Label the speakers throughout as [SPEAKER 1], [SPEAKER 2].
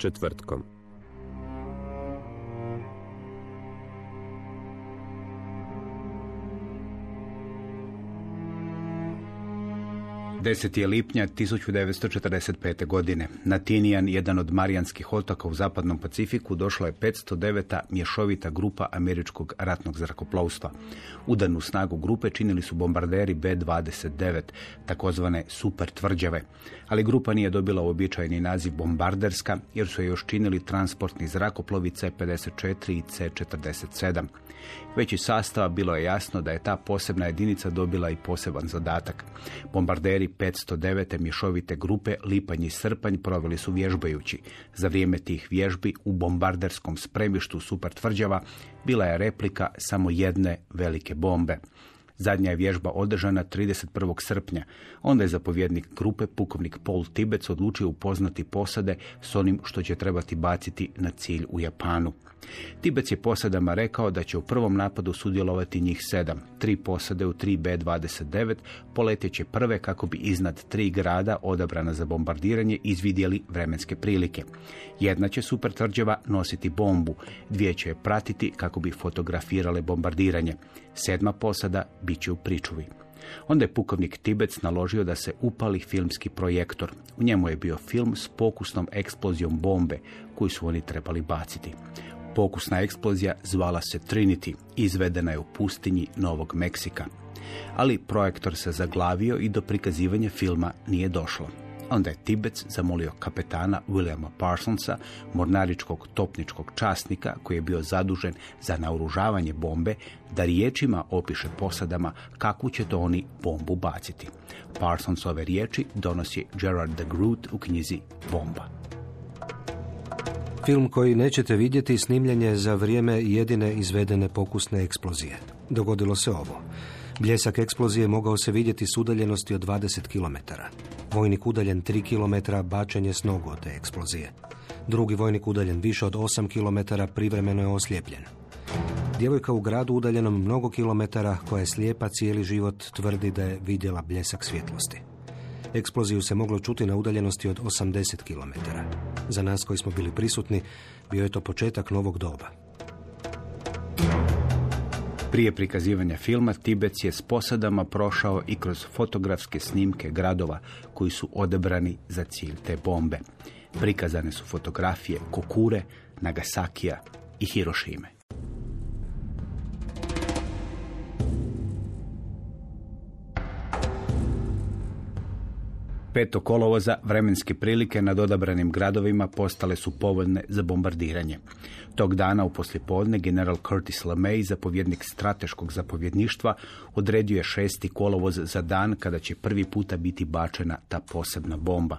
[SPEAKER 1] Četvrtkom.
[SPEAKER 2] Deset je lipnja 1945. godine. Na Tinijan, jedan od Marijanskih otoka u zapadnom Pacifiku, došla je 509. mješovita grupa američkog ratnog zrakoplovstva. Udarnu snagu grupe činili su bombarderi B-29, takozvane super tvrđave. Ali grupa nije dobila uobičajeni naziv bombarderska, jer su je još činili transportni zrakoplovi C-54 i C-47. Već iz sastava bilo je jasno da je ta posebna jedinica dobila i poseban zadatak. Bombarderi 509. mješovite grupe Lipanj i Srpanj proveli su vježbajući. Za vrijeme tih vježbi u bombarderskom spremištu super tvrđava bila je replika samo jedne velike bombe. Zadnja je vježba održana 31. srpnja. Onda je zapovjednik grupe, pukovnik Paul Tibec, odlučio upoznati posade s onim što će trebati baciti na cilj u Japanu. Tibec je posadama rekao da će u prvom napadu sudjelovati njih sedam. Tri posade u 3B-29 poletjeće prve kako bi iznad tri grada odabrana za bombardiranje izvidjeli vremenske prilike. Jedna će super tvrđava nositi bombu, dvije će je pratiti kako bi fotografirale bombardiranje. Sedma posada bit će u pričuvi. Onda je pukovnik Tibec naložio da se upali filmski projektor. U njemu je bio film s pokusnom eksplozijom bombe koju su oni trebali baciti. Pokusna eksplozija zvala se Trinity, izvedena je u pustinji Novog Meksika. Ali projektor se zaglavio i do prikazivanja filma nije došlo. Onda je Tibec zamolio kapetana Williama Parsonsa, mornaričkog topničkog časnika koji je bio zadužen za naoružavanje bombe, da riječima opiše posadama kakvu će to oni bombu baciti. Parsonsove riječi donosi Gerard de Groot u knjizi Bomba.
[SPEAKER 3] Film koji nećete vidjeti snimljen je za vrijeme jedine izvedene pokusne eksplozije. Dogodilo se ovo. Bljesak eksplozije mogao se vidjeti s udaljenosti od 20 km. Vojnik udaljen 3 km bačen je s nogu od te eksplozije. Drugi vojnik udaljen više od 8 km privremeno je oslijepljen. Djevojka u gradu udaljenom mnogo kilometara koja je slijepa cijeli život tvrdi da je vidjela bljesak svjetlosti. Eksploziju se moglo čuti na udaljenosti od 80 km. Za nas koji smo bili prisutni, bio je to početak novog doba.
[SPEAKER 2] Prije prikazivanja filma Tibec je s posadama prošao i kroz fotografske snimke gradova koji su odebrani za cilj te bombe. Prikazane su fotografije Kokure, Nagasakija i Hirošime. Peto kolovoza vremenske prilike nad odabranim gradovima postale su povoljne za bombardiranje. Tog dana u poslijepodne general Curtis LeMay, zapovjednik strateškog zapovjedništva, odredio je šesti kolovoz za dan kada će prvi puta biti bačena ta posebna bomba.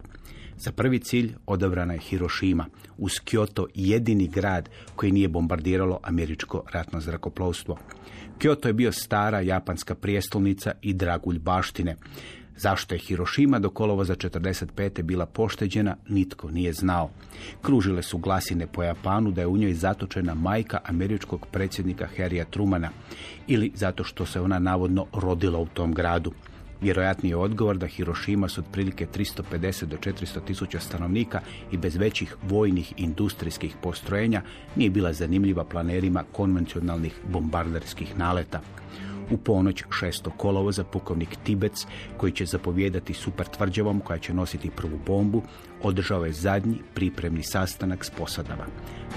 [SPEAKER 2] Za prvi cilj odabrana je Hirošima, uz Kyoto jedini grad koji nije bombardiralo američko ratno zrakoplovstvo. Kyoto je bio stara japanska prijestolnica i dragulj baštine. Zašto je Hirošima do kolovoza 45. bila pošteđena, nitko nije znao. Kružile su glasine po Japanu da je u njoj zatočena majka američkog predsjednika Harrya Trumana ili zato što se ona navodno rodila u tom gradu. Vjerojatni je odgovor da Hirošima s otprilike 350 do 400 tisuća stanovnika i bez većih vojnih industrijskih postrojenja nije bila zanimljiva planerima konvencionalnih bombarderskih naleta. U ponoć 6. kolovoza pukovnik Tibec, koji će zapovijedati super tvrđavom koja će nositi prvu bombu, održao je zadnji pripremni sastanak s posadama.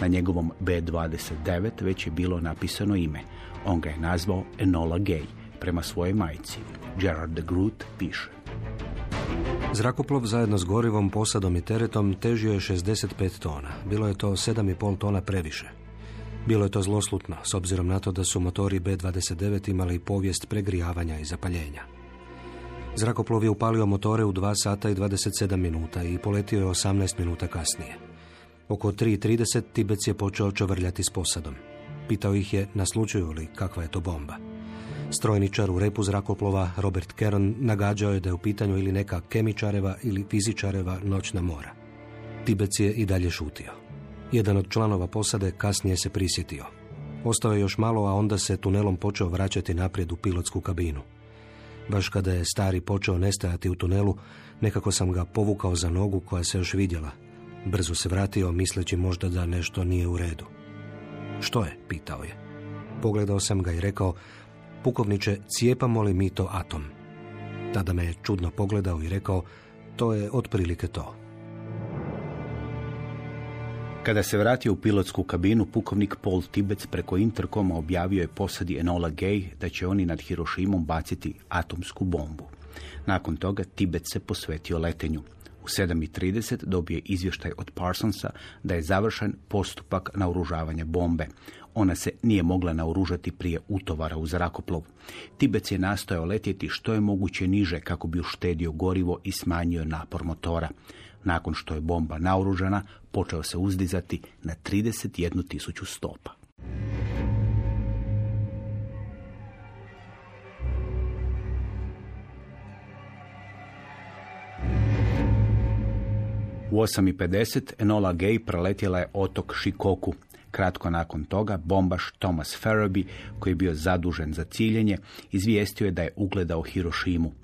[SPEAKER 2] Na njegovom B-29 već je bilo napisano ime. On ga je nazvao Enola Gay, prema svojoj majci. Gerard de Groot piše.
[SPEAKER 3] Zrakoplov zajedno s gorivom, posadom i teretom težio je 65 tona. Bilo je to 7,5 tona previše. Bilo je to zloslutno, s obzirom na to da su motori B-29 imali povijest pregrijavanja i zapaljenja. Zrakoplov je upalio motore u 2 sata i 27 minuta i poletio je 18 minuta kasnije. Oko 3.30 Tibec je počeo čovrljati s posadom. Pitao ih je naslučuju li kakva je to bomba. Strojničar u repu zrakoplova Robert Caron nagađao je da je u pitanju ili neka kemičareva ili fizičareva noćna mora. Tibec je i dalje šutio. Jedan od članova posade kasnije se prisjetio. Ostao je još malo, a onda se tunelom počeo vraćati naprijed u pilotsku kabinu. Baš kada je stari počeo nestajati u tunelu, nekako sam ga povukao za nogu koja se još vidjela. Brzo se vratio, misleći možda da nešto nije u redu. Što je? pitao je. Pogledao sam ga i rekao, pukovniče, cijepamo li mi to atom? Tada me je čudno pogledao i rekao, to je otprilike to.
[SPEAKER 2] Kada se vratio u pilotsku kabinu, pukovnik Paul Tibec preko interkoma objavio je posadi Enola Gay da će oni nad Hirošimom baciti atomsku bombu. Nakon toga Tibec se posvetio letenju. U 7.30 dobije izvještaj od Parsonsa da je završen postupak naoružavanja bombe. Ona se nije mogla naoružati prije utovara u zrakoplov. Tibec je nastojao letjeti što je moguće niže kako bi uštedio gorivo i smanjio napor motora. Nakon što je bomba naoružana, počeo se uzdizati na 31 tisuću stopa. U 8.50 Enola Gay preletjela je otok Shikoku. Kratko nakon toga bombaš Thomas Farraby, koji je bio zadužen za ciljenje, izvijestio je da je ugledao Hirošimu.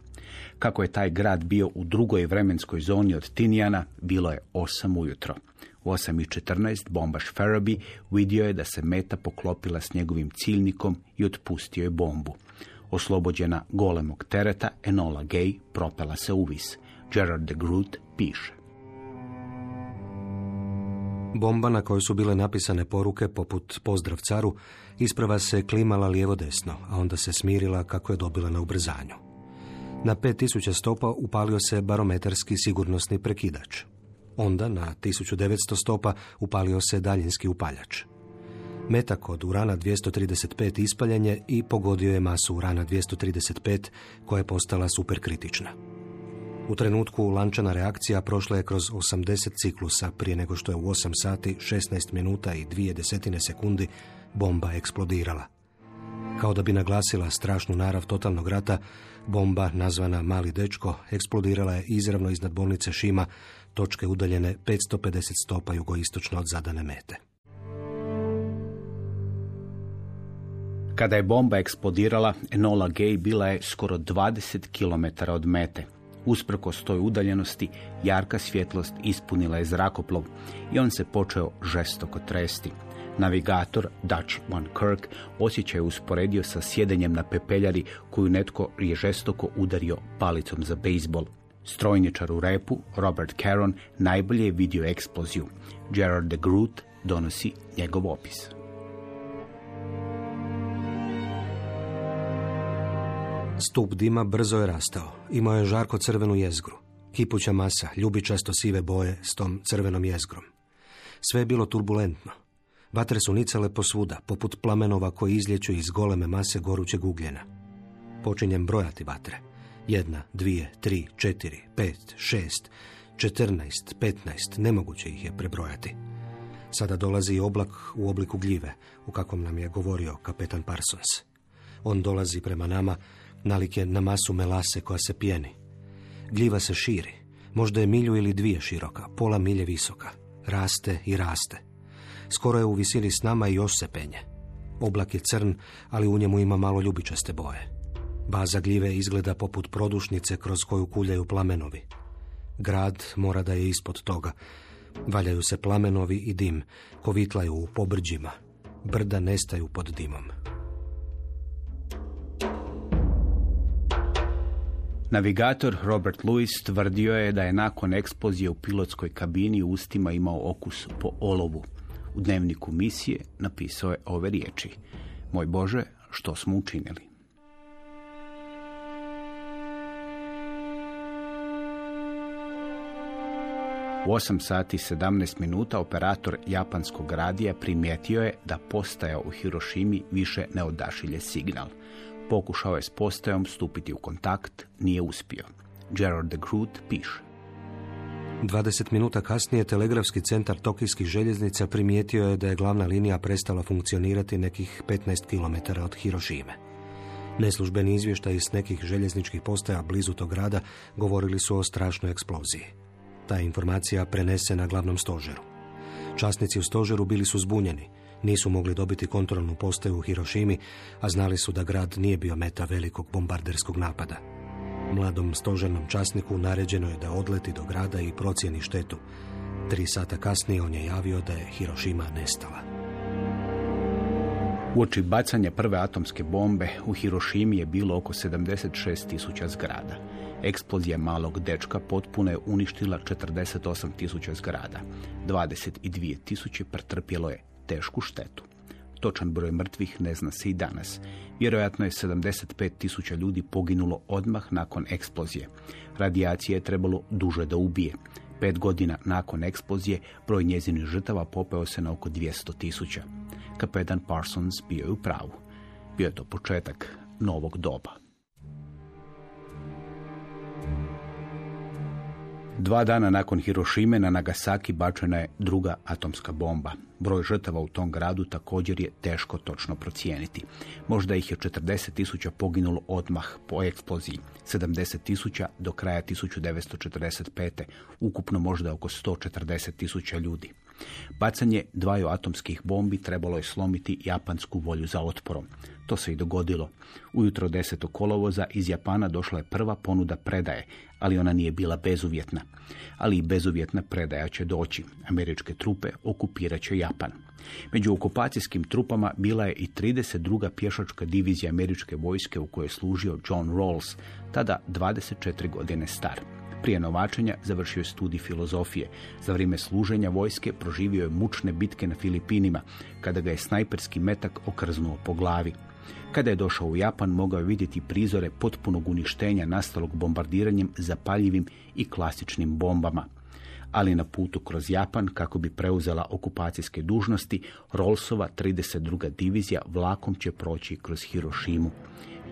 [SPEAKER 2] Kako je taj grad bio u drugoj vremenskoj zoni od Tinijana, bilo je 8 ujutro. U 8.14 bombaš Farraby vidio je da se meta poklopila s njegovim ciljnikom i otpustio je bombu. Oslobođena golemog tereta, Enola Gay propela se uvis. Gerard de Groot piše.
[SPEAKER 3] Bomba na kojoj su bile napisane poruke poput pozdrav caru isprava se klimala lijevo-desno, a onda se smirila kako je dobila na ubrzanju. Na 5000 stopa upalio se barometarski sigurnosni prekidač. Onda na 1900 stopa upalio se daljinski upaljač. Metak od urana 235 ispaljen je i pogodio je masu urana 235 koja je postala superkritična. U trenutku lančana reakcija prošla je kroz 80 ciklusa prije nego što je u 8 sati, 16 minuta i dvije desetine sekundi bomba eksplodirala. Kao da bi naglasila strašnu narav totalnog rata, bomba nazvana Mali dečko eksplodirala je izravno iznad bolnice Šima, točke udaljene 550 stopa jugoistočno od zadane mete.
[SPEAKER 2] Kada je bomba eksplodirala, Enola Gay bila je skoro 20 km od mete. Usprkos toj udaljenosti, jarka svjetlost ispunila je zrakoplov i on se počeo žestoko tresti. Navigator Dutch Van Kirk osjećaj je usporedio sa sjedenjem na pepeljari koju netko je žestoko udario palicom za bejsbol. Strojničar u repu, Robert Caron, najbolje je vidio eksploziju. Gerard de Groot donosi njegov opis.
[SPEAKER 3] Stup dima brzo je rastao. Imao je žarko crvenu jezgru. Kipuća masa, ljubičasto sive boje s tom crvenom jezgrom. Sve je bilo turbulentno. Vatre su nicale posvuda, poput plamenova koji izlječu iz goleme mase gorućeg ugljena. Počinjem brojati vatre. Jedna, dvije, tri, četiri, pet, šest, četrnaest, petnaest, nemoguće ih je prebrojati. Sada dolazi oblak u obliku gljive, u kakvom nam je govorio kapetan Parsons. On dolazi prema nama, nalik je na masu melase koja se pjeni. Gljiva se širi, možda je milju ili dvije široka, pola milje visoka. Raste i raste. Skoro je u visini s nama i još se penje. Oblak je crn, ali u njemu ima malo ljubičaste boje. Baza gljive izgleda poput produšnice kroz koju kuljaju plamenovi. Grad mora da je ispod toga. Valjaju se plamenovi i dim, kovitlaju u pobrđima. Brda nestaju pod dimom.
[SPEAKER 2] Navigator Robert Lewis tvrdio je da je nakon eksplozije u pilotskoj kabini u ustima imao okus po olovu. U dnevniku misije napisao je ove riječi. Moj Bože, što smo učinili? U 8 sati 17 minuta operator japanskog radija primijetio je da postaja u Hirošimi više ne odašilje signal. Pokušao je s postajom stupiti u kontakt, nije uspio. Gerard de Groot piše.
[SPEAKER 3] 20 minuta kasnije telegrafski centar tokijskih željeznica primijetio je da je glavna linija prestala funkcionirati nekih 15 km od Hirošime. Neslužbeni izvještaj s nekih željezničkih postaja blizu tog grada govorili su o strašnoj eksploziji. Ta je informacija prenesena glavnom stožeru. Časnici u stožeru bili su zbunjeni. Nisu mogli dobiti kontrolnu postaju u Hirošimi, a znali su da grad nije bio meta velikog bombarderskog napada. Mladom stožernom časniku naređeno je da odleti do grada i procijeni štetu. Tri sata kasnije on je javio da je Hirošima nestala.
[SPEAKER 2] Uoči bacanja prve atomske bombe u Hirošimi je bilo oko 76 tisuća zgrada. Eksplozija malog dečka potpuno je uništila 48 tisuća zgrada. 22 tisuće pretrpjelo je tešku štetu. Točan broj mrtvih ne zna se i danas. Vjerojatno je 75 tisuća ljudi poginulo odmah nakon eksplozije. Radijacije je trebalo duže da ubije. Pet godina nakon eksplozije broj njezinih žrtava popeo se na oko 200 tisuća. Kapetan Parsons bio je u pravu. Bio je to početak novog doba. Dva dana nakon Hirošime na Nagasaki bačena je druga atomska bomba. Broj žrtava u tom gradu također je teško točno procijeniti. Možda ih je 40 tisuća poginulo odmah po eksploziji, 70 tisuća do kraja 1945. Ukupno možda oko 140 tisuća ljudi. Bacanje dvaju atomskih bombi trebalo je slomiti japansku volju za otporom. To se i dogodilo. Ujutro 10. kolovoza iz Japana došla je prva ponuda predaje, ali ona nije bila bezuvjetna. Ali i bezuvjetna predaja će doći. Američke trupe okupirat će Japan. Među okupacijskim trupama bila je i 32. pješačka divizija američke vojske u kojoj je služio John Rawls, tada 24 godine star. Prije novačenja završio je studij filozofije. Za vrijeme služenja vojske proživio je mučne bitke na Filipinima, kada ga je snajperski metak okrznuo po glavi. Kada je došao u Japan, mogao je vidjeti prizore potpunog uništenja nastalog bombardiranjem zapaljivim i klasičnim bombama. Ali na putu kroz Japan, kako bi preuzela okupacijske dužnosti, Rolsova 32. divizija vlakom će proći kroz Hirošimu.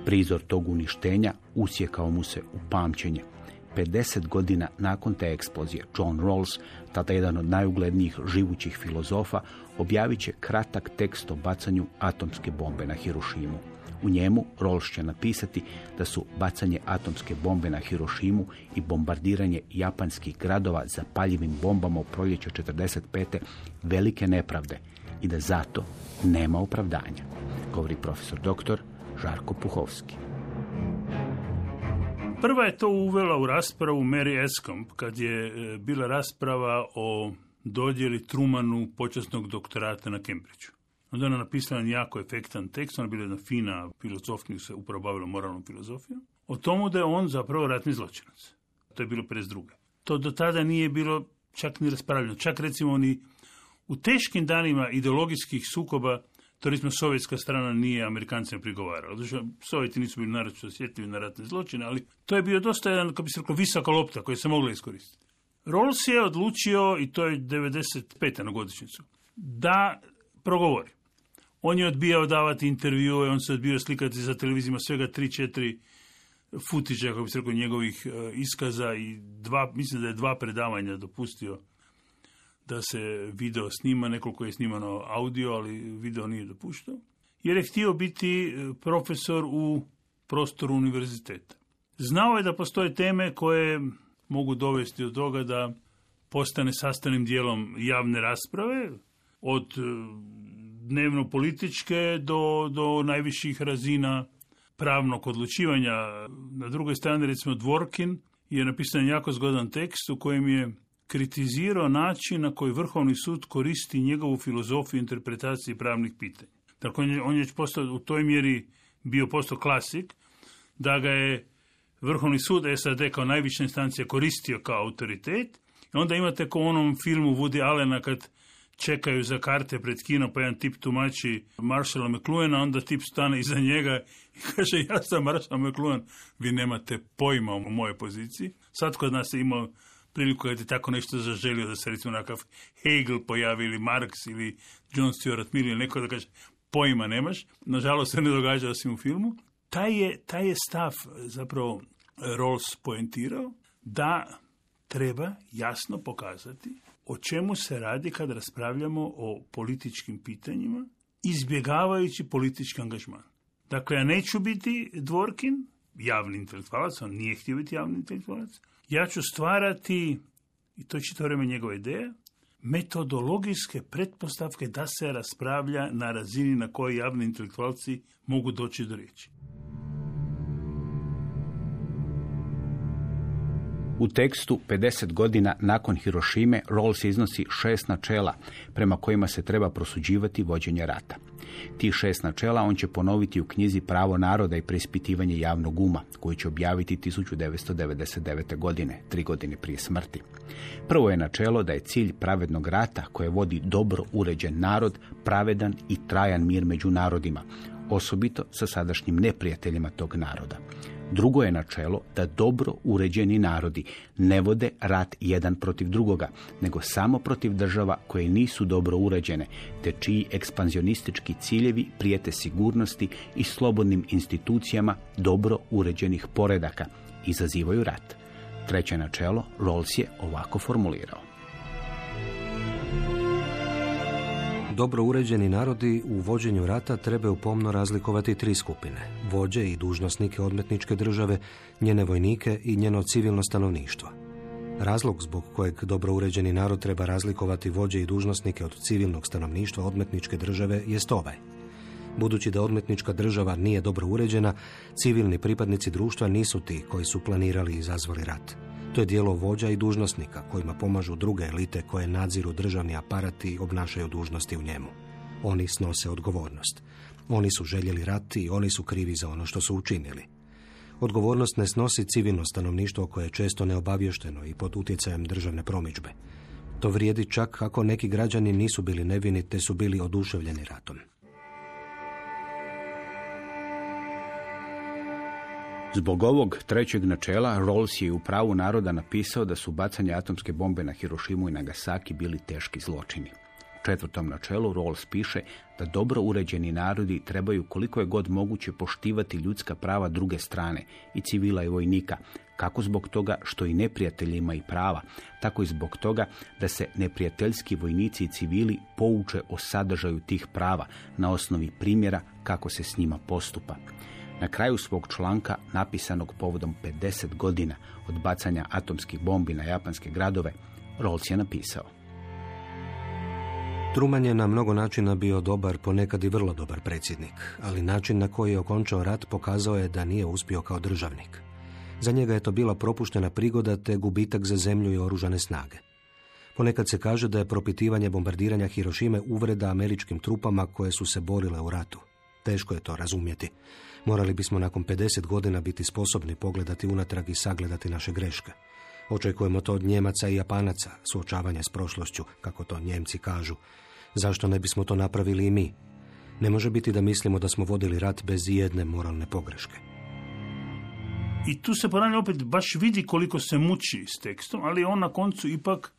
[SPEAKER 2] Prizor tog uništenja usjekao mu se u pamćenje. 50 godina nakon te eksplozije, John Rawls, tada jedan od najuglednijih živućih filozofa, objavit će kratak tekst o bacanju atomske bombe na Hirošimu. U njemu Rawls će napisati da su bacanje atomske bombe na Hirošimu i bombardiranje japanskih gradova zapaljivim bombama u proljeću 45. velike nepravde i da zato nema opravdanja, govori profesor doktor Žarko Puhovski.
[SPEAKER 4] Prva je to uvela u raspravu Mary Escombe, kad je e, bila rasprava o dodjeli Trumanu počasnog doktorata na Cambridgeu. Onda ona napisala jako efektan tekst, ona je bila jedna fina filozofkinja, se upravo bavila moralnom filozofijom, o tomu da je on zapravo ratni zločinac. To je bilo 52. To do tada nije bilo čak ni raspravljeno. Čak recimo ni u teškim danima ideologijskih sukoba to recimo sovjetska strana nije Amerikancima prigovarala. Zato Sovjeti nisu bili naročito osjetljivi na ratne zločine, ali to je bio dosta jedan, kako bi se rekao, visoka lopta koja se mogla iskoristiti. Rawls je odlučio, i to je 95. na godišnjicu, da progovori. On je odbijao davati intervjue, on se odbio slikati za televizijama svega 3-4 futića, kako bi se rekao, njegovih e, iskaza i dva, mislim da je dva predavanja dopustio da se video snima, nekoliko je snimano audio, ali video nije dopuštao, jer je htio biti e, profesor u prostoru univerziteta. Znao je da postoje teme koje mogu dovesti do toga da postane sastavnim dijelom javne rasprave, od e, dnevno političke do, do najviših razina pravnog odlučivanja. Na drugoj strani, recimo, Dvorkin je napisan jako zgodan tekst u kojem je kritizirao način na koji Vrhovni sud koristi njegovu filozofiju interpretacije pravnih pitanja. Dakle, on je, on je postao u toj mjeri bio postao klasik, da ga je Vrhovni sud SAD kao najviša instancija koristio kao autoritet. I onda imate kao u onom filmu Woody Allena kad čekaju za karte pred kino, pa jedan tip tumači Marshalla McLuhana, onda tip stane iza njega i kaže ja sam Marshall McLuhan, vi nemate pojma o mojoj poziciji. Sad kod nas je imao priliku kad je tako nešto zaželio da se recimo nakav Hegel pojavi ili Marx ili John Stuart Mill ili neko da kaže pojma nemaš. Nažalost se ne događa osim u filmu. Taj je, taj je stav zapravo Rawls poentirao da treba jasno pokazati o čemu se radi kad raspravljamo o političkim pitanjima, izbjegavajući politički angažman. Dakle, ja neću biti Dvorkin, javni intelektualac, on nije htio biti javni intelektualac. Ja ću stvarati, i to je čito vrijeme njegova ideja, metodologijske pretpostavke da se raspravlja na razini na kojoj javni intelektualci mogu doći do riječi.
[SPEAKER 2] U tekstu 50 godina nakon Hirošime Rawls iznosi šest načela prema kojima se treba prosuđivati vođenje rata. Ti šest načela on će ponoviti u knjizi Pravo naroda i preispitivanje javnog uma, koju će objaviti 1999. godine, tri godine prije smrti. Prvo je načelo da je cilj pravednog rata koje vodi dobro uređen narod, pravedan i trajan mir među narodima, osobito sa sadašnjim neprijateljima tog naroda. Drugo je načelo da dobro uređeni narodi ne vode rat jedan protiv drugoga, nego samo protiv država koje nisu dobro uređene, te čiji ekspanzionistički ciljevi prijete sigurnosti i slobodnim institucijama dobro uređenih poredaka, izazivaju rat. Treće načelo Rawls je ovako formulirao.
[SPEAKER 3] Dobro uređeni narodi u vođenju rata trebaju pomno razlikovati tri skupine. Vođe i dužnosnike odmetničke države, njene vojnike i njeno civilno stanovništvo. Razlog zbog kojeg dobro uređeni narod treba razlikovati vođe i dužnosnike od civilnog stanovništva odmetničke države jest ovaj. Budući da odmetnička država nije dobro uređena, civilni pripadnici društva nisu ti koji su planirali i izazvali rat. To je dijelo vođa i dužnosnika kojima pomažu druge elite koje nadziru državni aparat i obnašaju dužnosti u njemu. Oni snose odgovornost. Oni su željeli rat i oni su krivi za ono što su učinili. Odgovornost ne snosi civilno stanovništvo koje je često neobavješteno i pod utjecajem državne promičbe. To vrijedi čak ako neki građani nisu bili nevini te su bili oduševljeni ratom.
[SPEAKER 2] Zbog ovog trećeg načela Rawls je u pravu naroda napisao da su bacanje atomske bombe na Hirošimu i Nagasaki bili teški zločini. U četvrtom načelu Rawls piše da dobro uređeni narodi trebaju koliko je god moguće poštivati ljudska prava druge strane i civila i vojnika, kako zbog toga što i neprijatelji imaju prava, tako i zbog toga da se neprijateljski vojnici i civili pouče o sadržaju tih prava na osnovi primjera kako se s njima postupa. Na kraju svog članka, napisanog povodom 50 godina od bacanja atomskih bombi na japanske gradove, Rawls je napisao.
[SPEAKER 3] Truman je na mnogo načina bio dobar, ponekad i vrlo dobar predsjednik, ali način na koji je okončao rat pokazao je da nije uspio kao državnik. Za njega je to bila propuštena prigoda te gubitak za zemlju i oružane snage. Ponekad se kaže da je propitivanje bombardiranja Hirošime uvreda američkim trupama koje su se borile u ratu. Teško je to razumjeti. Morali bismo nakon 50 godina biti sposobni pogledati unatrag i sagledati naše greške. Očekujemo to od Njemaca i Japanaca, suočavanje s prošlošću, kako to Njemci kažu. Zašto ne bismo to napravili i mi? Ne može biti da mislimo da smo vodili rat bez jedne moralne pogreške.
[SPEAKER 4] I tu se ponavlja opet baš vidi koliko se muči s tekstom, ali on na koncu ipak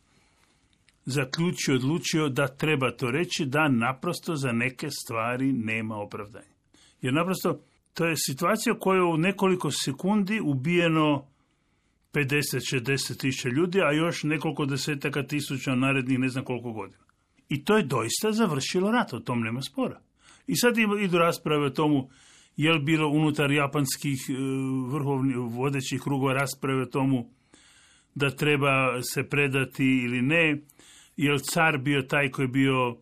[SPEAKER 4] zaključio, odlučio da treba to reći, da naprosto za neke stvari nema opravdanja. Jer naprosto to je situacija koja u nekoliko sekundi ubijeno 50-60 tisuća ljudi, a još nekoliko desetaka tisuća narednih ne znam koliko godina. I to je doista završilo rat, o tom nema spora. I sad idu rasprave o tomu je li bilo unutar japanskih e, vrhovnih vodećih krugova rasprave o tomu da treba se predati ili ne, je li car bio taj koji je bio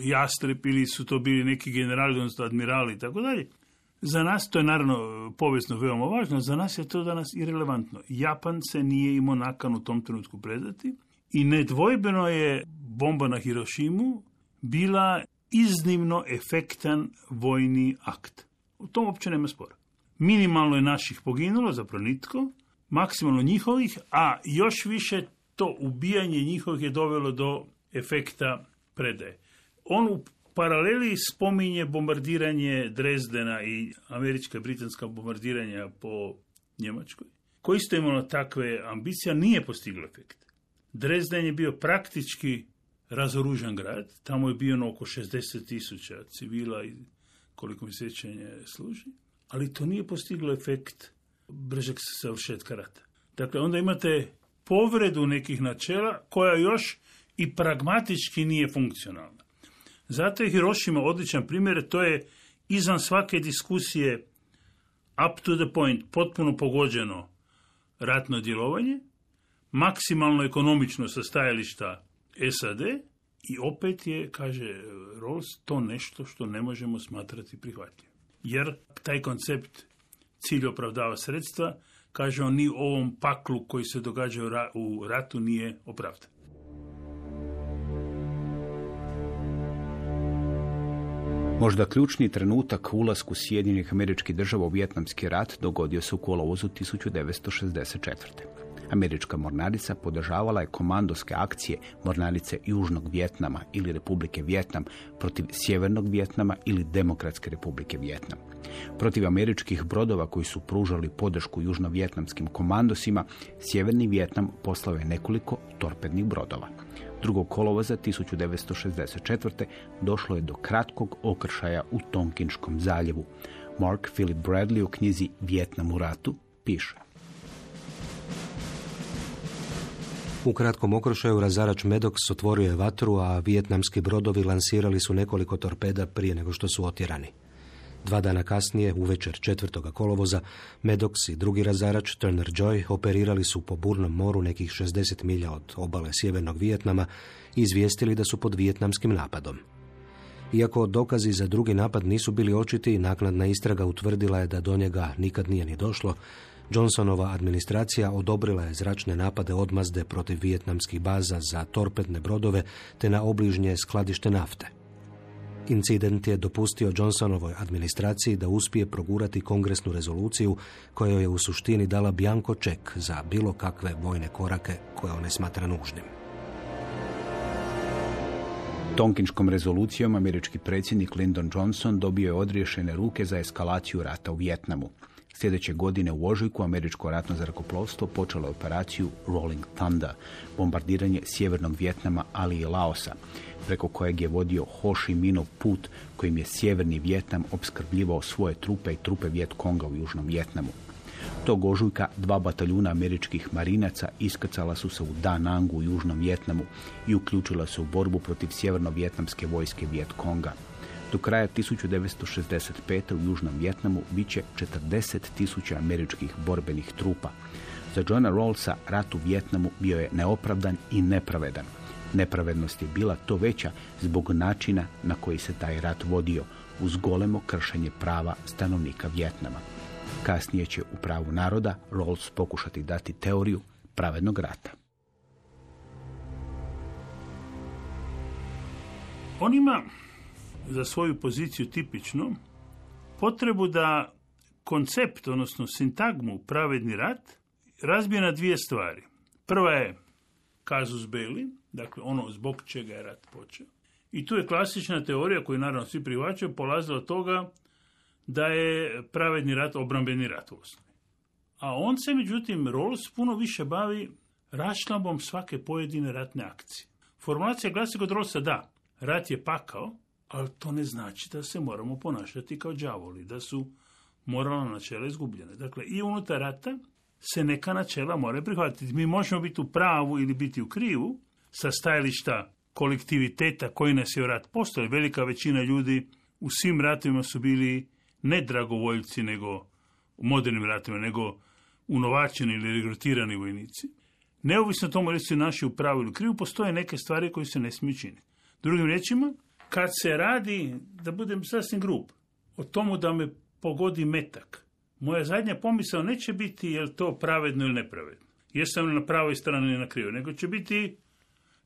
[SPEAKER 4] jastrep ili su to bili neki generali, odnosno admirali i tako dalje. Za nas to je naravno povijesno veoma važno, za nas je to danas irelevantno. Japan se nije imao nakan u tom trenutku predati i nedvojbeno je bomba na Hirošimu bila iznimno efektan vojni akt. U tom uopće nema spora. minimalno je naših poginulo, zapravo nitko, maksimalno njihovih, a još više to ubijanje njihovih je dovelo do efekta predaje. On u paraleli spominje bombardiranje Drezdena i američka i britanska bombardiranja po Njemačkoj, koji isto imalo takve ambicije, nije postiglo efekt. Dresden je bio praktički razoružan grad, tamo je bio oko 60 tisuća civila i koliko mi sjećanje služi, ali to nije postiglo efekt bržeg završetka rata. Dakle, onda imate povredu nekih načela koja još i pragmatički nije funkcionalna. Zato je Hiroshima odličan primjer, to je izvan svake diskusije up to the point, potpuno pogođeno ratno djelovanje, maksimalno ekonomično sa stajališta SAD i opet je, kaže Rawls, to nešto što ne možemo smatrati prihvatljivim. Jer taj koncept cilj opravdava sredstva, kaže on ni ovom paklu koji se događa u ratu nije opravdan.
[SPEAKER 2] Možda ključni trenutak ulasku Sjedinjenih američkih država u Vjetnamski rat dogodio se u kolovozu 1964. Američka mornarica podržavala je komandoske akcije mornarice Južnog Vjetnama ili Republike Vjetnam protiv Sjevernog Vjetnama ili Demokratske Republike Vjetnam. Protiv američkih brodova koji su pružali podršku južnovjetnamskim komandosima, Sjeverni Vjetnam poslao je nekoliko torpednih brodova. 2. kolovoza 1964. došlo je do kratkog okršaja u Tonkinškom zaljevu. Mark Philip Bradley u knjizi Vjetnam u ratu piše.
[SPEAKER 3] U kratkom okršaju razarač Medox otvorio je vatru, a vijetnamski brodovi lansirali su nekoliko torpeda prije nego što su otjerani. Dva dana kasnije, u večer četvrtoga kolovoza, Medox i drugi razarač Turner Joy operirali su po burnom moru nekih 60 milja od obale sjevernog Vijetnama i izvijestili da su pod vijetnamskim napadom. Iako dokazi za drugi napad nisu bili očiti, naknadna istraga utvrdila je da do njega nikad nije ni došlo, Johnsonova administracija odobrila je zračne napade odmazde protiv vijetnamskih baza za torpedne brodove te na obližnje skladište nafte. Incident je dopustio Johnsonovoj administraciji da uspije progurati kongresnu rezoluciju koja je u suštini dala bjanko ček za bilo kakve vojne korake koje one smatra nužnim.
[SPEAKER 2] Tonkinškom rezolucijom američki predsjednik Lyndon Johnson dobio je odriješene ruke za eskalaciju rata u Vjetnamu. Sljedeće godine u Ožujku američko ratno zrakoplovstvo počelo operaciju Rolling Thunder, bombardiranje sjevernog Vjetnama, ali i Laosa, preko kojeg je vodio Ho Chi Minhov put kojim je sjeverni Vjetnam opskrbljivao svoje trupe i trupe Vjet Konga u južnom Vjetnamu. Tog ožujka dva bataljuna američkih marinaca iskrcala su se u Da Nangu u južnom Vjetnamu i uključila se u borbu protiv sjeverno-vjetnamske vojske Vjet Konga. Do kraja 1965. u Južnom Vjetnamu bit će 40 tisuća američkih borbenih trupa. Za Johna Rawlsa rat u Vjetnamu bio je neopravdan i nepravedan. Nepravednost je bila to veća zbog načina na koji se taj rat vodio, uz golemo kršenje prava stanovnika Vjetnama. Kasnije će u pravu naroda Rawls pokušati dati teoriju pravednog rata.
[SPEAKER 4] On ima za svoju poziciju tipično potrebu da koncept, odnosno sintagmu pravedni rat razbije na dvije stvari. Prva je kazus belli, dakle ono zbog čega je rat počeo. I tu je klasična teorija koju naravno svi prihvaćaju polazila od toga da je pravedni rat obrambeni rat u osnovi. A on se, međutim, Rawls puno više bavi rašlambom svake pojedine ratne akcije. Formulacija glasi kod Rawlsa da, rat je pakao, ali to ne znači da se moramo ponašati kao đavoli, da su moralna načela izgubljene. Dakle, i unutar rata se neka načela moraju prihvatiti. Mi možemo biti u pravu ili biti u krivu sa stajališta kolektiviteta koji nas je u rat postali. Velika većina ljudi u svim ratovima su bili ne dragovoljci nego u modernim ratovima, nego unovačeni ili regrutirani vojnici. Neovisno tomu li su naši u pravu ili krivu, postoje neke stvari koje se ne smiju činiti. Drugim riječima, kad se radi, da budem sasvim grub, o tomu da me pogodi metak, moja zadnja pomisao neće biti je to pravedno ili nepravedno. Jesam li na pravoj strani ili na krivoj, nego će biti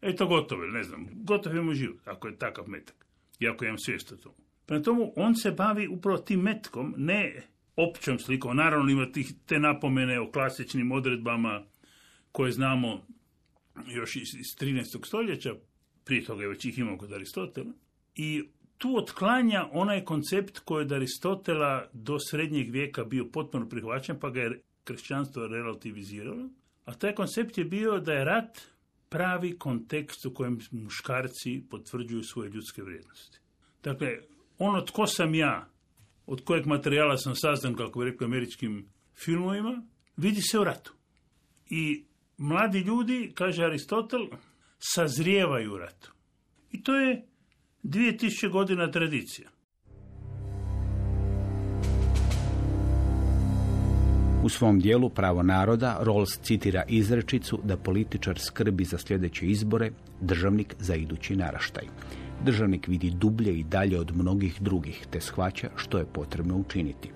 [SPEAKER 4] eto gotovo, ne znam, gotov je moj život, ako je takav metak, i ako imam svijest o tomu. Prema tomu, on se bavi upravo tim metkom, ne općom slikom. Naravno ima tih, te napomene o klasičnim odredbama koje znamo još iz, iz 13. stoljeća, prije toga je već ih imao kod Aristotela. I tu otklanja onaj koncept koji je od Aristotela do srednjeg vijeka bio potpuno prihvaćen, pa ga je kršćanstvo relativiziralo. A taj koncept je bio da je rat pravi kontekst u kojem muškarci potvrđuju svoje ljudske vrijednosti. Dakle, ono tko sam ja, od kojeg materijala sam sazdan, kako bi rekli američkim filmovima, vidi se u ratu. I mladi ljudi, kaže Aristotel, sazrijevaju u ratu. I to je 2000 godina tradicija.
[SPEAKER 2] U svom dijelu Pravo naroda Rawls citira izrečicu da političar skrbi za sljedeće izbore, državnik za idući naraštaj. Državnik vidi dublje i dalje od mnogih drugih, te shvaća što je potrebno učiniti.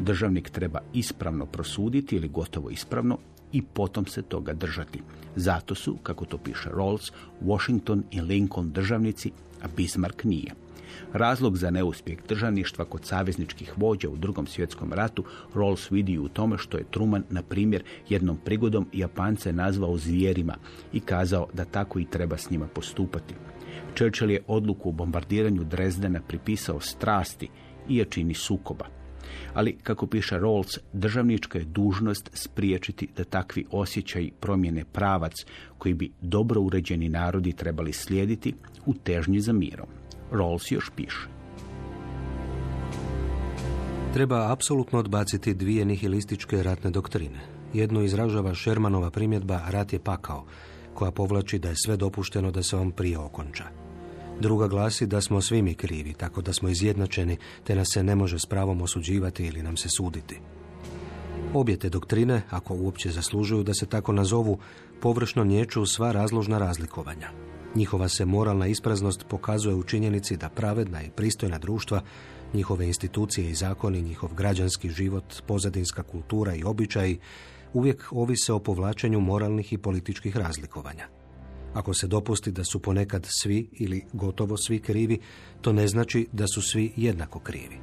[SPEAKER 2] Državnik treba ispravno prosuditi ili gotovo ispravno i potom se toga držati. Zato su, kako to piše Rawls, Washington i Lincoln državnici, a Bismarck nije. Razlog za neuspjeh državništva kod savezničkih vođa u drugom svjetskom ratu Rawls vidi u tome što je Truman, na primjer, jednom prigodom Japance nazvao zvijerima i kazao da tako i treba s njima postupati. Churchill je odluku o bombardiranju Drezdena pripisao strasti i jačini sukoba. Ali, kako piše Rawls, državnička je dužnost spriječiti da takvi osjećaji promjene pravac koji bi dobro uređeni narodi trebali slijediti u težnji za mirom. Rawls još piše.
[SPEAKER 3] Treba apsolutno odbaciti dvije nihilističke ratne doktrine. Jednu izražava Šermanova primjedba rat je pakao, koja povlači da je sve dopušteno da se on prije okonča. Druga glasi da smo svi mi krivi, tako da smo izjednačeni, te nas se ne može s pravom osuđivati ili nam se suditi. Obje te doktrine, ako uopće zaslužuju da se tako nazovu, površno nječu sva razložna razlikovanja. Njihova se moralna ispraznost pokazuje u činjenici da pravedna i pristojna društva, njihove institucije i zakoni, njihov građanski život, pozadinska kultura i običaji uvijek ovise o povlačenju moralnih i političkih razlikovanja. Ako se dopusti da su ponekad svi ili gotovo svi krivi, to ne znači da su svi jednako krivi.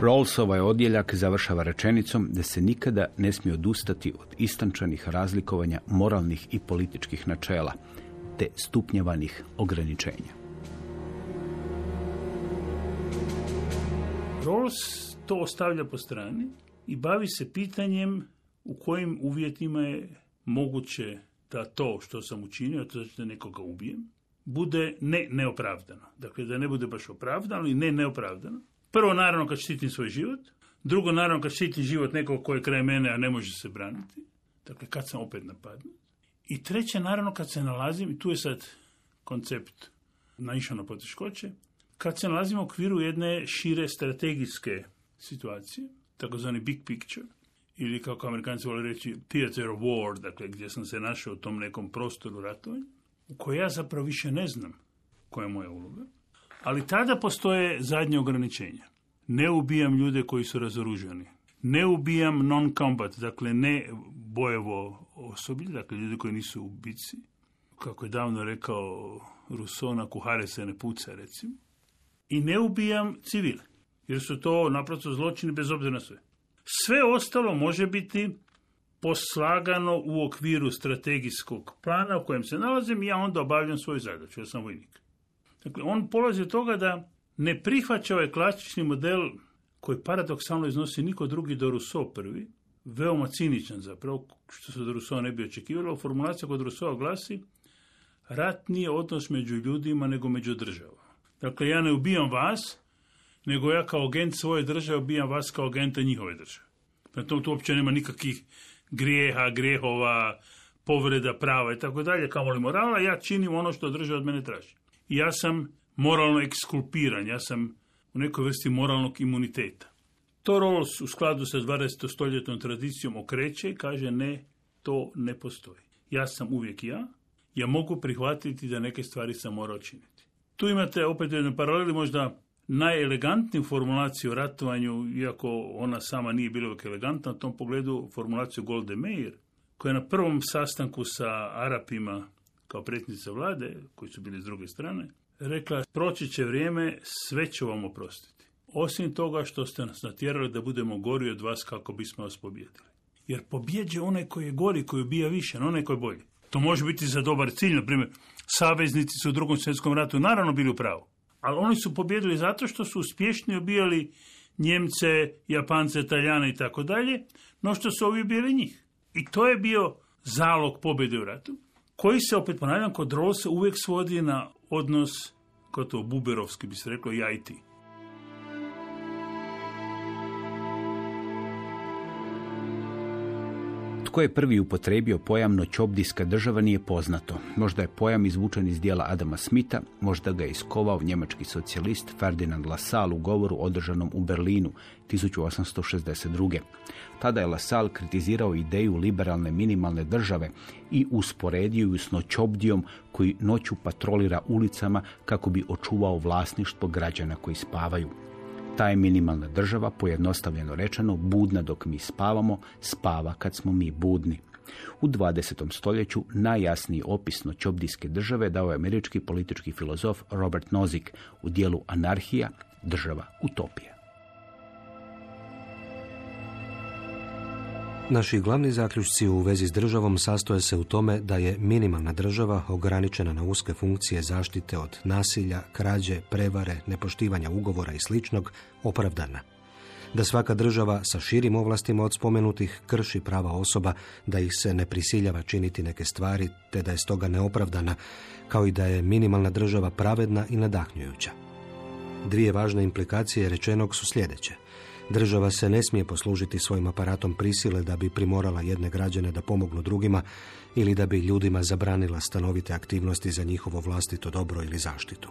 [SPEAKER 2] Rawls ovaj odjeljak završava rečenicom da se nikada ne smije odustati od istančanih razlikovanja moralnih i političkih načela, te stupnjevanih ograničenja.
[SPEAKER 4] Rawls to ostavlja po strani i bavi se pitanjem u kojim uvjetima je moguće da to što sam učinio, to znači da nekoga ubijem, bude ne neopravdano. Dakle, da ne bude baš opravdano, ali ne neopravdano. Prvo, naravno, kad štitim svoj život. Drugo, naravno, kad štitim život nekog koji je kraj mene, a ne može se braniti. Dakle, kad sam opet napadnut. I treće, naravno, kad se nalazim, i tu je sad koncept naišao na poteškoće, kad se nalazim u okviru jedne šire strategijske situacije, takozvani big picture, ili kako amerikanci vole reći theater of war, dakle gdje sam se našao u tom nekom prostoru ratovanja, u kojoj ja zapravo više ne znam koja je moja uloga, ali tada postoje zadnje ograničenja. Ne ubijam ljude koji su razoružani. Ne ubijam non-combat, dakle ne bojevo osoblje, dakle ljudi koji nisu u bici. Kako je davno rekao Rousseau, na kuhare se ne puca, recimo. I ne ubijam civile, jer su to naprosto zločini bez obzira na sve. Sve ostalo može biti poslagano u okviru strategijskog plana u kojem se nalazim i ja onda obavljam svoju zadaću, ja sam vojnik. Dakle, on polazi od toga da ne prihvaća ovaj klasični model koji paradoksalno iznosi niko drugi do Rousseau prvi, veoma ciničan zapravo, što se od Rousseau ne bi očekivalo. Formulacija kod Rousseau glasi rat nije odnos među ljudima, nego među državama. Dakle, ja ne ubijam vas, nego ja kao agent svoje države ubijam vas kao agenta njihove države. Na tom tu uopće nema nikakvih grijeha, grijehova, povreda prava i tako dalje, kao li morala, ja činim ono što država od mene traži. Ja sam moralno ekskulpiran, ja sam u nekoj vrsti moralnog imuniteta. To Rawls u skladu sa 20. stoljetnom tradicijom okreće i kaže ne, to ne postoji. Ja sam uvijek ja, ja mogu prihvatiti da neke stvari sam morao činiti. Tu imate opet jednu paraleli, možda najelegantniju formulaciju o ratovanju, iako ona sama nije bila uvijek elegantna, u tom pogledu formulaciju Golde Meir, koja je na prvom sastanku sa Arapima kao predsjednica vlade, koji su bili s druge strane, rekla proći će vrijeme, sve ću vam oprostiti. Osim toga što ste nas natjerali da budemo gori od vas kako bismo vas pobjedili. Jer pobjeđe onaj koji je gori, koji ubija više, ne onaj koji je bolji. To može biti za dobar cilj, na primjer, saveznici su u drugom svjetskom ratu naravno bili u pravu. Ali oni su pobjedili zato što su uspješni ubijali Njemce, Japance, Italijane i tako dalje, no što su ovi ubijali njih. I to je bio zalog pobjede u ratu, koji se, opet ponavljam, kod Rose uvijek svodi na odnos, gotovo buberovski bi se reklo, ja.
[SPEAKER 2] Tko je prvi upotrebio pojam noćobdijska država nije poznato. Možda je pojam izvučen iz dijela Adama Smita, možda ga je iskovao njemački socijalist Ferdinand Lassalle u govoru održanom u Berlinu 1862. Tada je Lassalle kritizirao ideju liberalne minimalne države i usporedio ju s noćobdijom koji noću patrolira ulicama kako bi očuvao vlasništvo građana koji spavaju. Ta je minimalna država, pojednostavljeno rečeno, budna dok mi spavamo, spava kad smo mi budni. U 20. stoljeću najjasniji opis noćobdijske države dao je američki politički filozof Robert Nozick u dijelu Anarhija, država utopija.
[SPEAKER 3] Naši glavni zaključci u vezi s državom sastoje se u tome da je minimalna država ograničena na uske funkcije zaštite od nasilja, krađe, prevare, nepoštivanja ugovora i sličnog opravdana. Da svaka država sa širim ovlastima od spomenutih krši prava osoba da ih se ne prisiljava činiti neke stvari te da je stoga neopravdana, kao i da je minimalna država pravedna i nadahnjujuća. Dvije važne implikacije rečenog su sljedeće. Država se ne smije poslužiti svojim aparatom prisile da bi primorala jedne građane da pomognu drugima ili da bi ljudima zabranila stanovite aktivnosti za njihovo vlastito dobro ili zaštitu.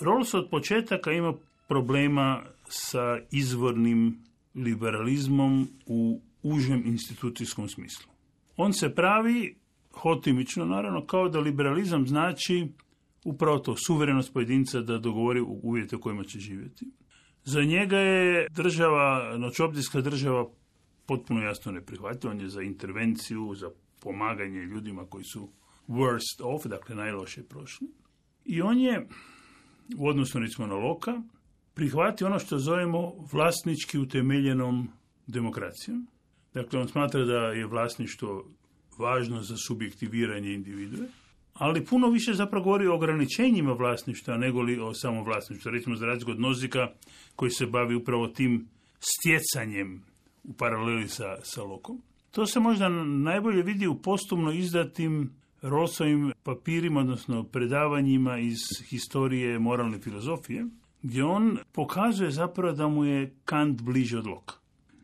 [SPEAKER 4] Rawls od početaka ima problema sa izvornim liberalizmom u užem institucijskom smislu. On se pravi, hotimično naravno, kao da liberalizam znači upravo to, suverenost pojedinca da dogovori uvjete u kojima će živjeti. Za njega je država, noćobdijska država potpuno jasno neprihvatljiva. On je za intervenciju, za pomaganje ljudima koji su worst off, dakle najloše prošli. I on je, u odnosu recimo na Loka, prihvati ono što zovemo vlasnički utemeljenom demokracijom. Dakle, on smatra da je vlasništvo važno za subjektiviranje individue, ali puno više zapravo govori o ograničenjima vlasništva nego li o samom vlasništvu. Recimo za razliku od Nozika koji se bavi upravo tim stjecanjem u paraleli sa, sa Lokom. To se možda najbolje vidi u postumno izdatim Rosovim papirima, odnosno predavanjima iz historije moralne filozofije, gdje on pokazuje zapravo da mu je Kant bliže od Loka.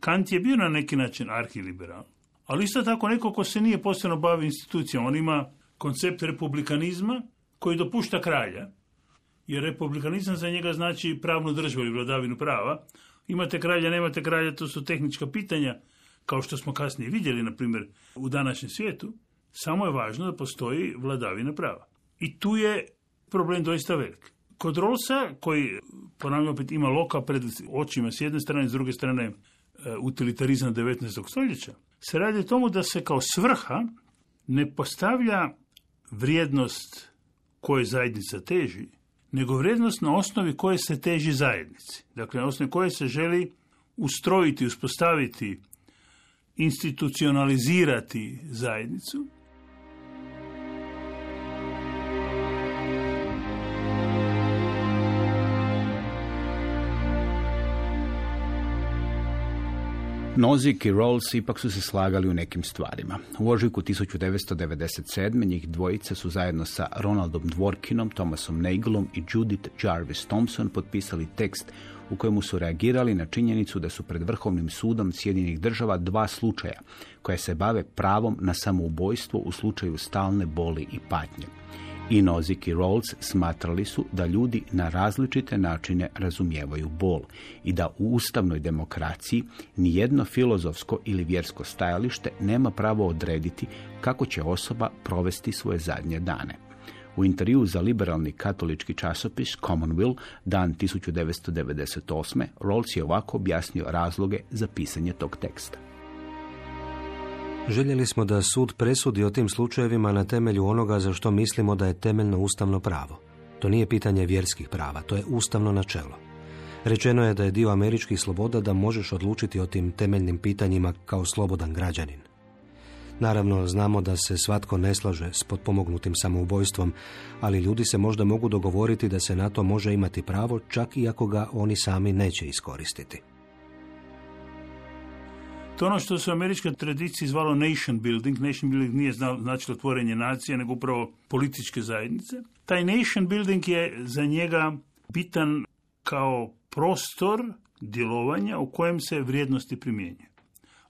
[SPEAKER 4] Kant je bio na neki način arhiliberal, ali isto tako neko ko se nije posebno bavi institucijama. On ima koncept republikanizma koji dopušta kralja, jer republikanizam za njega znači pravnu državu ili vladavinu prava. Imate kralja, nemate kralja, to su tehnička pitanja, kao što smo kasnije vidjeli, na primjer, u današnjem svijetu. Samo je važno da postoji vladavina prava. I tu je problem doista velik. Kod Rolsa, koji, ponavljam opet, ima loka pred očima s jedne strane, s druge strane e, utilitarizam 19. stoljeća, se radi o tomu da se kao svrha ne postavlja vrijednost koje zajednica teži, nego vrijednost na osnovi koje se teži zajednici. Dakle, na osnovi koje se želi ustrojiti, uspostaviti, institucionalizirati zajednicu,
[SPEAKER 2] Nozik i Rawls ipak su se slagali u nekim stvarima. U ožujku 1997. njih dvojice su zajedno sa Ronaldom Dworkinom, Thomasom Nagelom i Judith Jarvis Thompson potpisali tekst u kojemu su reagirali na činjenicu da su pred Vrhovnim sudom Sjedinjenih država dva slučaja koje se bave pravom na samoubojstvo u slučaju stalne boli i patnje. I Nozick i Rawls smatrali su da ljudi na različite načine razumijevaju bol i da u ustavnoj demokraciji nijedno filozofsko ili vjersko stajalište nema pravo odrediti kako će osoba provesti svoje zadnje dane. U intervju za liberalni katolički časopis Commonweal dan 1998. Rawls je ovako objasnio razloge za pisanje tog teksta.
[SPEAKER 3] Željeli smo da sud presudi o tim slučajevima na temelju onoga za što mislimo da je temeljno ustavno pravo. To nije pitanje vjerskih prava, to je ustavno načelo. Rečeno je da je dio američkih sloboda da možeš odlučiti o tim temeljnim pitanjima kao slobodan građanin. Naravno, znamo da se svatko ne slaže s potpomognutim samoubojstvom, ali ljudi se možda mogu dogovoriti da se na to može imati pravo, čak i ako ga oni sami neće iskoristiti.
[SPEAKER 4] To ono što se u američkoj tradiciji zvalo nation building. Nation building nije značilo tvorenje nacije, nego upravo političke zajednice. Taj nation building je za njega bitan kao prostor djelovanja u kojem se vrijednosti primjenjuje.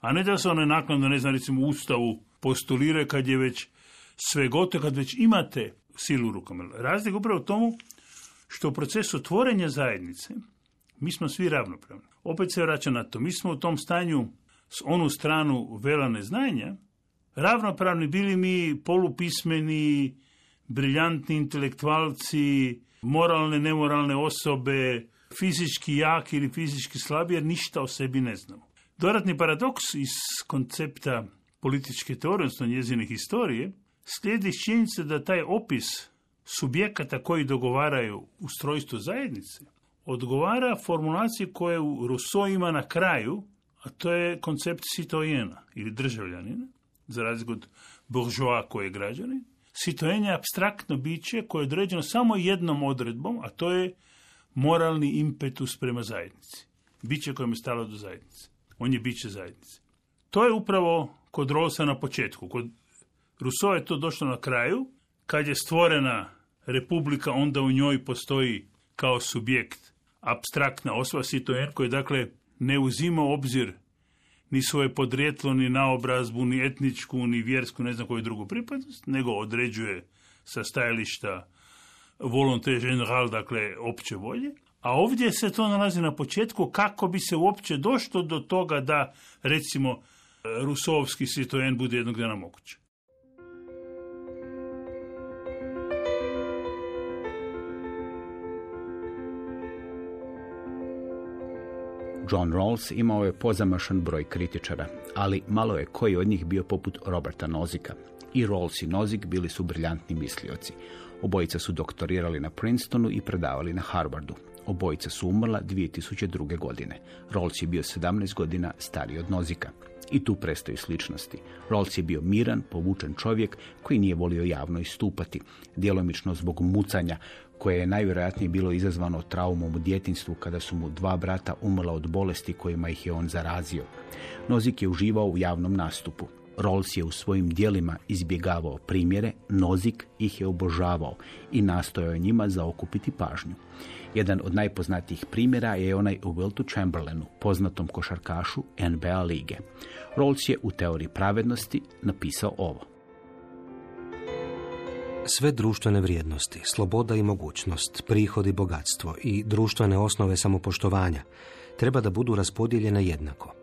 [SPEAKER 4] A ne da se one naknadno, ne znam, recimo Ustavu postuliraju kad je već sve gotovo, kad već imate silu u rukama. Razlik upravo u tomu što u procesu tvorenja zajednice mi smo svi ravnopravni. Opet se vraća na to. Mi smo u tom stanju s onu stranu vela neznanja, ravnopravni bili mi polupismeni, briljantni intelektualci, moralne, nemoralne osobe, fizički jaki ili fizički slabi, jer ništa o sebi ne znamo. Dodatni paradoks iz koncepta političke teorije, odnosno njezine historije, slijedi činjenica da taj opis subjekata koji dogovaraju ustrojstvo zajednice odgovara formulaciji koje Rousseau ima na kraju, a to je koncept sitojena ili državljanina, za razliku od bourgeois koji je građanin. Sitojen je abstraktno biće koje je određeno samo jednom odredbom, a to je moralni impetus prema zajednici. Biće kojem je stalo do zajednice. On je biće zajednice. To je upravo kod Rosa na početku. Kod Rousseau je to došlo na kraju. Kad je stvorena republika, onda u njoj postoji kao subjekt abstraktna osoba, sitojen, koji dakle ne uzima u obzir ni svoje podrijetlo, ni naobrazbu, ni etničku, ni vjersku, ne znam koju drugu pripadnost, nego određuje sa stajališta volonté general, dakle opće volje. A ovdje se to nalazi na početku kako bi se uopće došlo do toga da, recimo, rusovski sitojen bude jednog dana moguće.
[SPEAKER 2] John Rawls imao je pozamašan broj kritičara, ali malo je koji od njih bio poput Roberta Nozika. I Rawls i Nozik bili su briljantni mislioci. Obojica su doktorirali na Princetonu i predavali na Harvardu. Obojica su umrla 2002. godine. Rawls je bio 17 godina stariji od Nozika. I tu prestaju sličnosti. Rawls je bio miran, povučen čovjek koji nije volio javno istupati, djelomično zbog mucanja koje je najvjerojatnije bilo izazvano traumom u djetinstvu kada su mu dva brata umrla od bolesti kojima ih je on zarazio. Nozik je uživao u javnom nastupu. Rawls je u svojim dijelima izbjegavao primjere, Nozik ih je obožavao i nastojao njima zaokupiti pažnju. Jedan od najpoznatijih primjera je onaj u Wiltu Chamberlainu, poznatom košarkašu NBA lige. Rawls je u teoriji pravednosti napisao ovo.
[SPEAKER 3] Sve društvene vrijednosti, sloboda i mogućnost, prihod i bogatstvo i društvene osnove samopoštovanja treba da budu raspodijeljene jednako.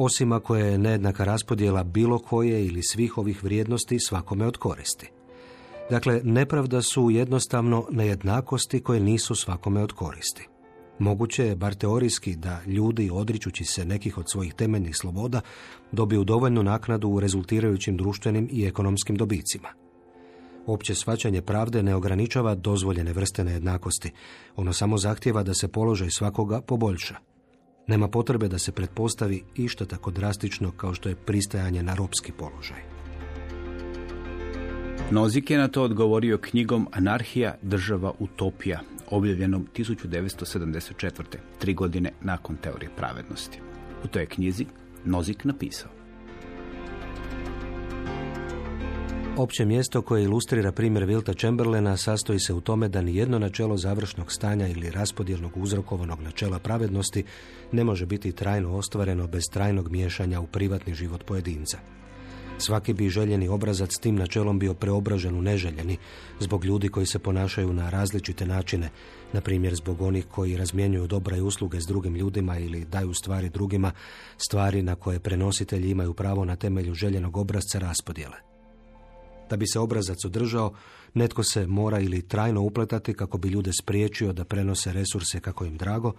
[SPEAKER 3] Osim ako je nejednaka raspodjela bilo koje ili svih ovih vrijednosti svakome od koristi. Dakle, nepravda su jednostavno nejednakosti koje nisu svakome od koristi. Moguće je, bar teorijski, da ljudi, odričući se nekih od svojih temeljnih sloboda, dobiju dovoljnu naknadu u rezultirajućim društvenim i ekonomskim dobicima. Opće svačanje pravde ne ograničava dozvoljene vrste nejednakosti. Ono samo zahtjeva da se položaj svakoga poboljša. Nema potrebe da se pretpostavi išta tako drastično kao što je pristajanje na ropski položaj.
[SPEAKER 2] Nozik je na to odgovorio knjigom Anarhija, država, utopija, objavljenom 1974. tri godine nakon teorije pravednosti. U toj knjizi Nozik napisao.
[SPEAKER 3] Opće mjesto koje ilustrira primjer Wilta Chamberlaina sastoji se u tome da ni jedno načelo završnog stanja ili raspodjelnog uzrokovanog načela pravednosti ne može biti trajno ostvareno bez trajnog miješanja u privatni život pojedinca. Svaki bi željeni obrazac s tim načelom bio preobražen u neželjeni zbog ljudi koji se ponašaju na različite načine, na primjer zbog onih koji razmjenjuju dobra i usluge s drugim ljudima ili daju stvari drugima, stvari na koje prenositelji imaju pravo na temelju željenog obrazca raspodjele. Da bi se obrazac održao, netko se mora ili trajno upletati kako bi ljude spriječio da prenose resurse kako im drago,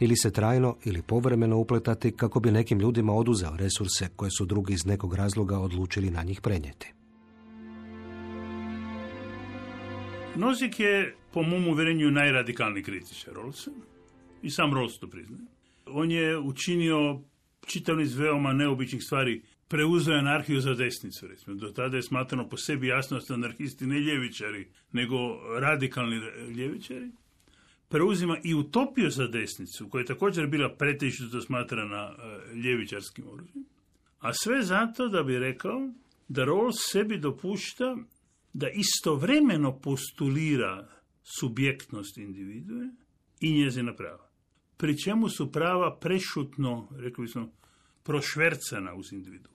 [SPEAKER 3] ili se trajno ili povremeno upletati kako bi nekim ljudima oduzeo resurse koje su drugi iz nekog razloga odlučili na njih prenijeti.
[SPEAKER 4] Nozik je, po mom uvjerenju, najradikalniji kritičar Rollsa. I sam Rolls to priznaje. On je učinio čitav niz veoma neobičnih stvari. Preuzeo anarhiju za desnicu, recimo. Do tada je smatrano po sebi jasno da anarhisti ne ljevičari, nego radikalni ljevičari. Preuzima i utopiju za desnicu, koja je također bila pretežito smatrana e, ljevičarskim oružjem. A sve zato da bi rekao da Rawls sebi dopušta da istovremeno postulira subjektnost individue i njezina prava. Pri čemu su prava prešutno, rekli smo, prošvercana uz individu.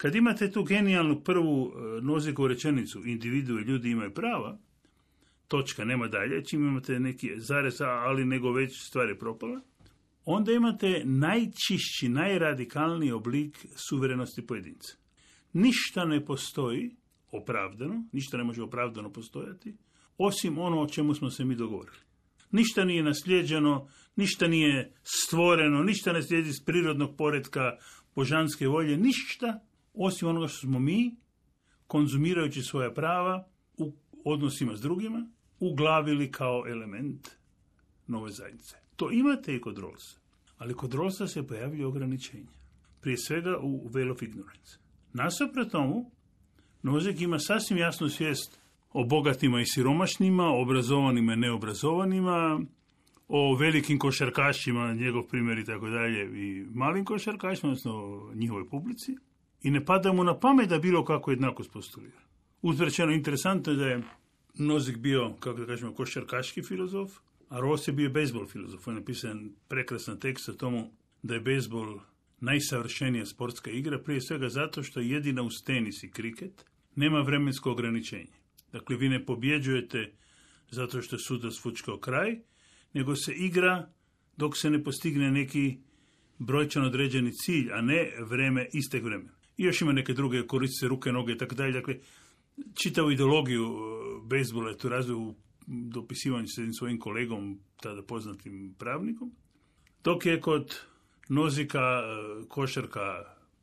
[SPEAKER 4] Kad imate tu genijalnu prvu e, nozikovu rečenicu, individue, ljudi imaju prava, točka, nema dalje, čim imate neki zarez, ali nego već stvari propala, onda imate najčišći, najradikalniji oblik suverenosti pojedinca. Ništa ne postoji opravdano, ništa ne može opravdano postojati, osim ono o čemu smo se mi dogovorili. Ništa nije naslijeđeno, ništa nije stvoreno, ništa ne slijedi iz prirodnog poredka božanske volje, ništa osim onoga što smo mi, konzumirajući svoja prava u odnosima s drugima, uglavili kao element nove zajednice. To imate i kod Rollsa, ali kod Rollsa se pojavljaju ograničenja. Prije svega u Veil of Ignorance. Nasuprot tomu, Nozik ima sasvim jasnu svijest o bogatima i siromašnima, obrazovanima i neobrazovanima, o velikim košarkašima, njegov primjer i tako dalje, i malim košarkašima, odnosno njihovoj publici. I ne pada mu na pamet da bilo kako jednakost postulira. Uzvrćeno interesantno je da je Nozik bio, kako da kažemo, košarkaški filozof, a Ross je bio bejsbol filozof. On je napisan prekrasan tekst o tomu da je bejsbol najsavršenija sportska igra, prije svega zato što je jedina uz tenis i kriket nema vremensko ograničenje. Dakle, vi ne pobjeđujete zato što je sudac fučkao kraj, nego se igra dok se ne postigne neki brojčan određeni cilj, a ne vreme isteg vremena. I još ima neke druge, koriste ruke, noge i tako dalje. Dakle, čitavu ideologiju e, bejsbola je tu razvoj u dopisivanju s jednim svojim kolegom, tada poznatim pravnikom. Dok je kod nozika e, košarka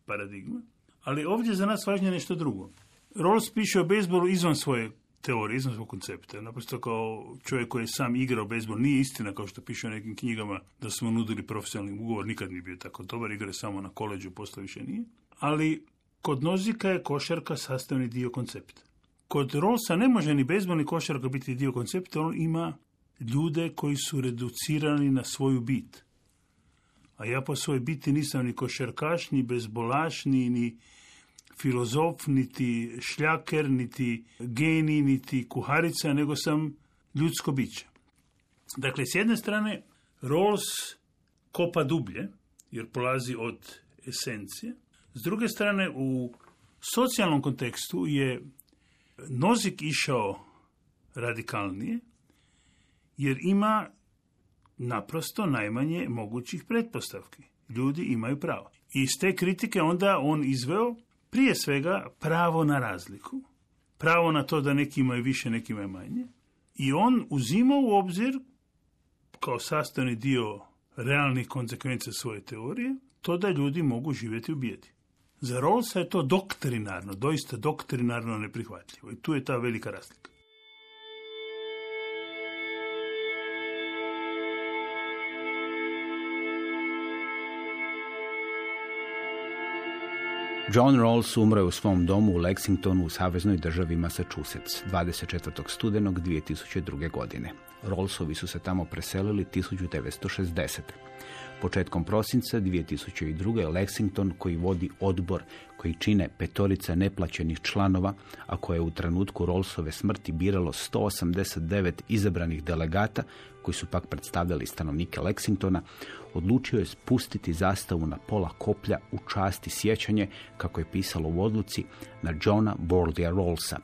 [SPEAKER 4] paradigma. Ali ovdje je za nas važnije nešto drugo. Rawls piše o bejsbolu izvan svoje teorije, izvan svog koncepta. Naprosto kao čovjek koji je sam igrao bejsbol, nije istina kao što piše u nekim knjigama da smo nudili profesionalni ugovor, nikad nije bio tako dobar, igra samo na koleđu, posle više nije. Ali kod Nozika je košarka sastavni dio koncepta. Kod Rawlsa ne može ni bejsbol ni košarka biti dio koncepta, on ima ljude koji su reducirani na svoju bit. A ja po svojoj biti nisam ni košarkaš, ni bezbolaš, ni, ni filozof, niti šljaker, niti geni, niti kuharica, nego sam ljudsko biće. Dakle, s jedne strane, Rawls kopa dublje, jer polazi od esencije. S druge strane, u socijalnom kontekstu je Nozik išao radikalnije, jer ima naprosto najmanje mogućih pretpostavki. Ljudi imaju pravo. I iz te kritike onda on izveo prije svega pravo na razliku, pravo na to da neki imaju više, neki imaju manje. I on uzima u obzir kao sastavni dio realnih konsekvencija svoje teorije, to da ljudi mogu živjeti u bijedi. Za Rawlsa je to doktrinarno, doista doktrinarno neprihvatljivo. I tu je ta velika razlika.
[SPEAKER 2] John Rawls umro je u svom domu u Lexingtonu u saveznoj državi Massachusetts 24. studenog 2002. godine. Rawlsovi su se tamo preselili 1960. Početkom prosinca 2002. Lexington koji vodi odbor koji čine petorica neplaćenih članova, a koje je u trenutku Rawlsove smrti biralo 189 izabranih delegata, koji su pak predstavljali stanovnike Lexingtona, odlučio je spustiti zastavu na pola koplja u časti sjećanje, kako je pisalo u odluci, na Johna Borlija Rawlsa,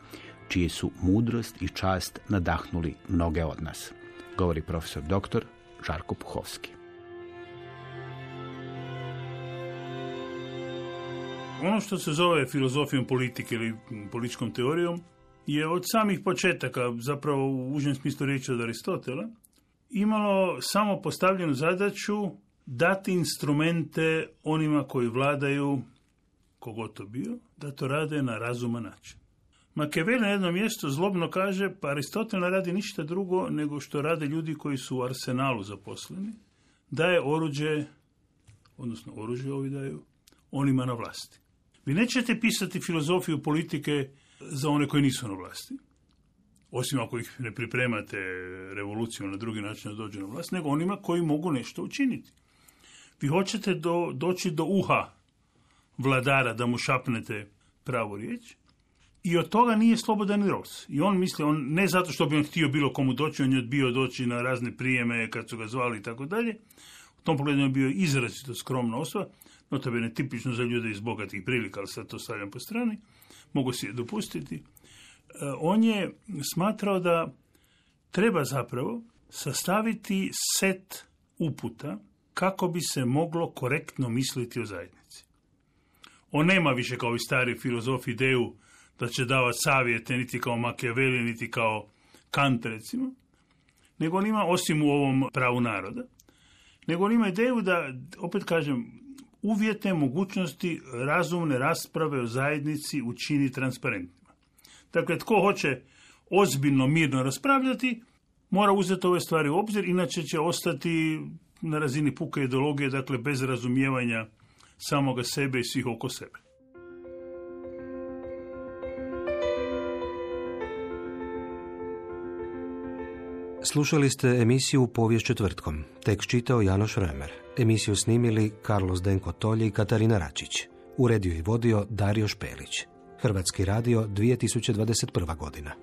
[SPEAKER 2] čije su mudrost i čast nadahnuli mnoge od nas. Govori profesor dr. Žarko Puhovski.
[SPEAKER 4] Ono što se zove filozofijom politike ili političkom teorijom je od samih početaka, zapravo u užem smislu riječi od Aristotela, imalo samo postavljenu zadaću dati instrumente onima koji vladaju, kogod to bio, da to rade na razuman način. Machiavelli na jednom mjestu zlobno kaže, pa Aristotel ne radi ništa drugo nego što rade ljudi koji su u arsenalu zaposleni, daje oruđe, odnosno oružje ovi daju, onima na vlasti. Vi nećete pisati filozofiju politike za one koji nisu na vlasti, osim ako ih ne pripremate revolucijom na drugi način da dođu na vlast, nego onima koji mogu nešto učiniti. Vi hoćete do, doći do uha vladara da mu šapnete pravu riječ i od toga nije slobodan Ros. I on misli, on, ne zato što bi on htio bilo komu doći, on je odbio doći na razne prijeme kad su ga zvali i tako dalje. U tom pogledu je bio izrazito skromna osoba, no to tipično za ljude iz bogatih prilika, ali sad to stavljam po strani, mogu si je dopustiti. E, on je smatrao da treba zapravo sastaviti set uputa kako bi se moglo korektno misliti o zajednici. On nema više kao i stari filozof ideju da će davati savjete niti kao Machiavelli, niti kao Kant recimo, nego on ima, osim u ovom pravu naroda, nego on ima ideju da, opet kažem, uvjete mogućnosti razumne rasprave o zajednici učini transparentnima. Dakle, tko hoće ozbiljno, mirno raspravljati, mora uzeti ove stvari u obzir, inače će ostati na razini puke ideologije, dakle bez razumijevanja samoga sebe i svih oko sebe.
[SPEAKER 3] Slušali ste emisiju Povijest četvrtkom. Tekst čitao Janoš Remer. Emisiju snimili Carlos Denko Tolje i Katarina Račić. Uredio i vodio Dario Špelić. Hrvatski radio 2021. godina.